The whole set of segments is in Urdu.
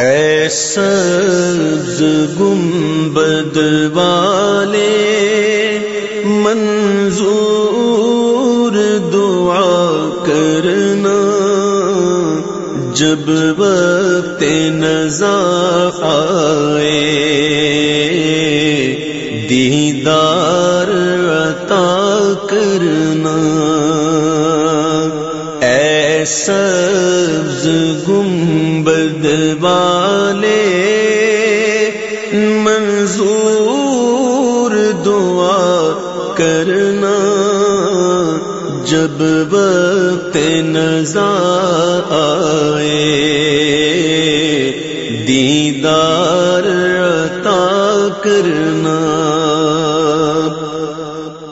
ایسا گنبد والے منظور دعا کرنا جب وقت نظر آئے دیدار عطا کرنا ایسا گنبد والے منظور دعا کرنا۔ جب وقت نظر آئے، دیدار عطا کرنا۔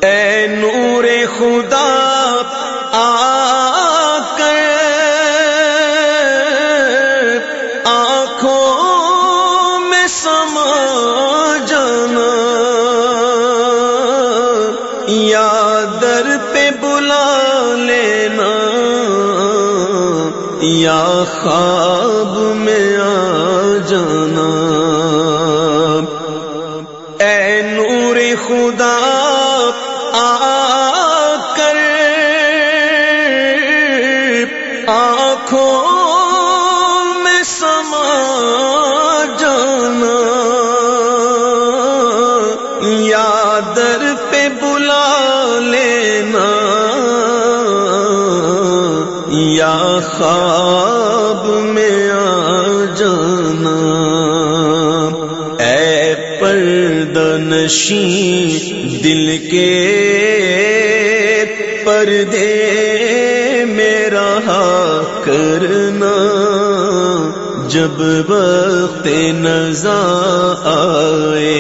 اے نور خدا یا در پہ بلا لینا، یا خواب میں آ جانا۔ اے نور خدا، آ کر آنکھوں میں سما جانا۔ یا در یا خواب میں آ جانا؟ اے پردنشی دل کے پردے میرا کرنا۔ جب وقت نظر آئے،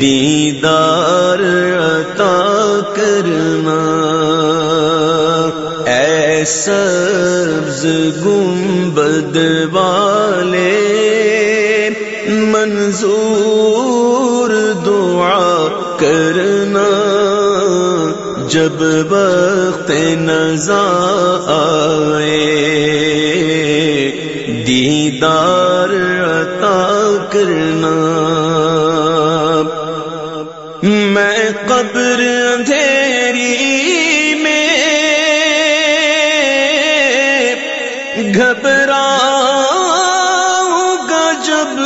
دیدار عطا کرنا۔ ایسا گنبد والے منظور دعا کرنا جب وقت نظر آئے دیدار عطا کرنا میں قبر اندھیری گھبرا گا جب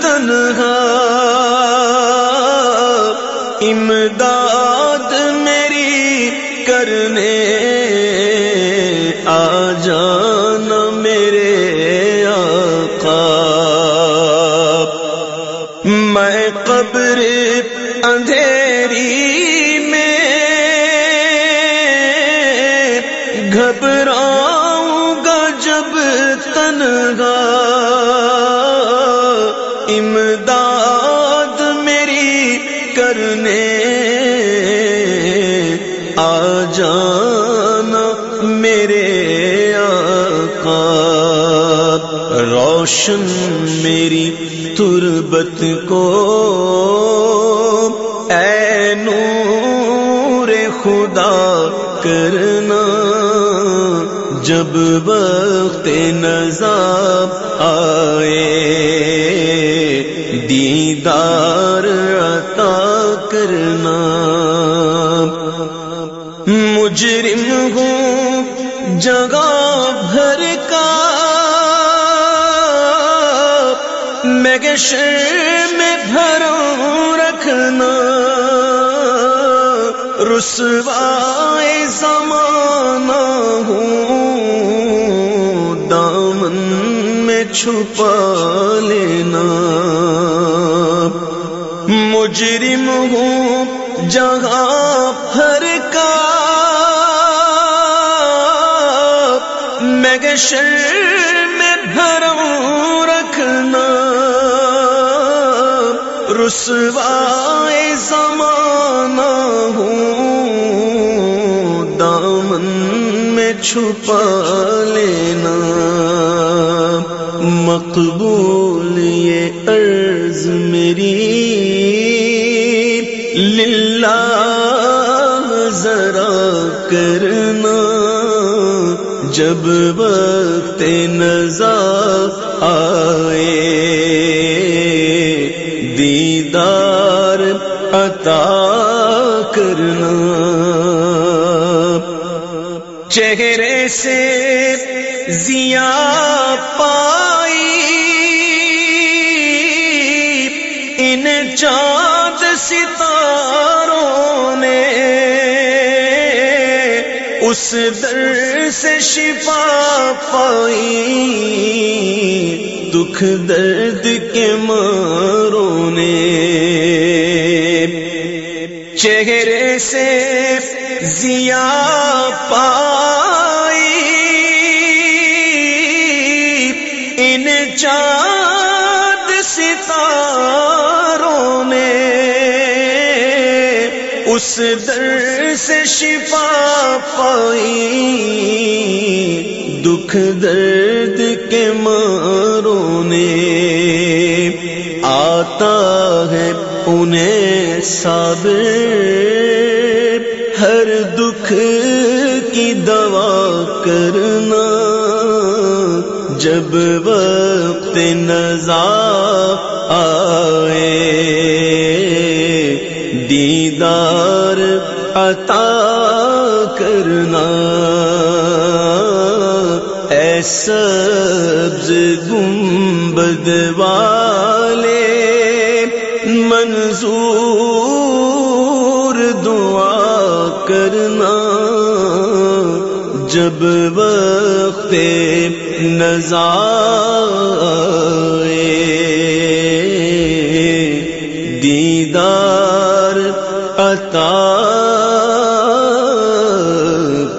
تنہا۔ امداد میری کرنے آ جانا میرے آقا۔ میں قبر اندھیری امداد میری کرنے آ جانا میرے آقا۔ روشن میری تربت کو اے نور خدا کرنا۔ جب وقت نظر آئے دیدار عطا کرنا۔ مجرم ہوں جگہ بھر کا۔ میں میں بھروں رکھنا۔ رسوائے زمانہ ہوں۔ دامن میں چھپا لینا۔ مجرم ہوں جگہ بھر کا میں گشر میں بھروں رکھنا رسوائے زمانہ ہوں دامن میں چھپا لینا للہ ذرا کرنا جب وقت نظر آئے دیدار عطا کرنا چہرے سے زیا پائی ان چاند ستاروں نے اس در سے شفا پائی، دکھ درد کے ماروں نے چہرے سے زیا پائی۔ ان چاند ستاروں اس در سے شفا پائی، دکھ درد کے ماروں نے آتا ہے انہیں صابر ہر دکھ کی دوا کرنا، جب وقت نظار آئے دیدار عطا کرنا۔ ایسا گنبد والے منظور کرنا۔ جب وقت دیدار عطا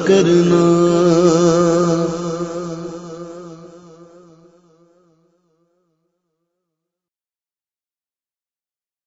کرنا۔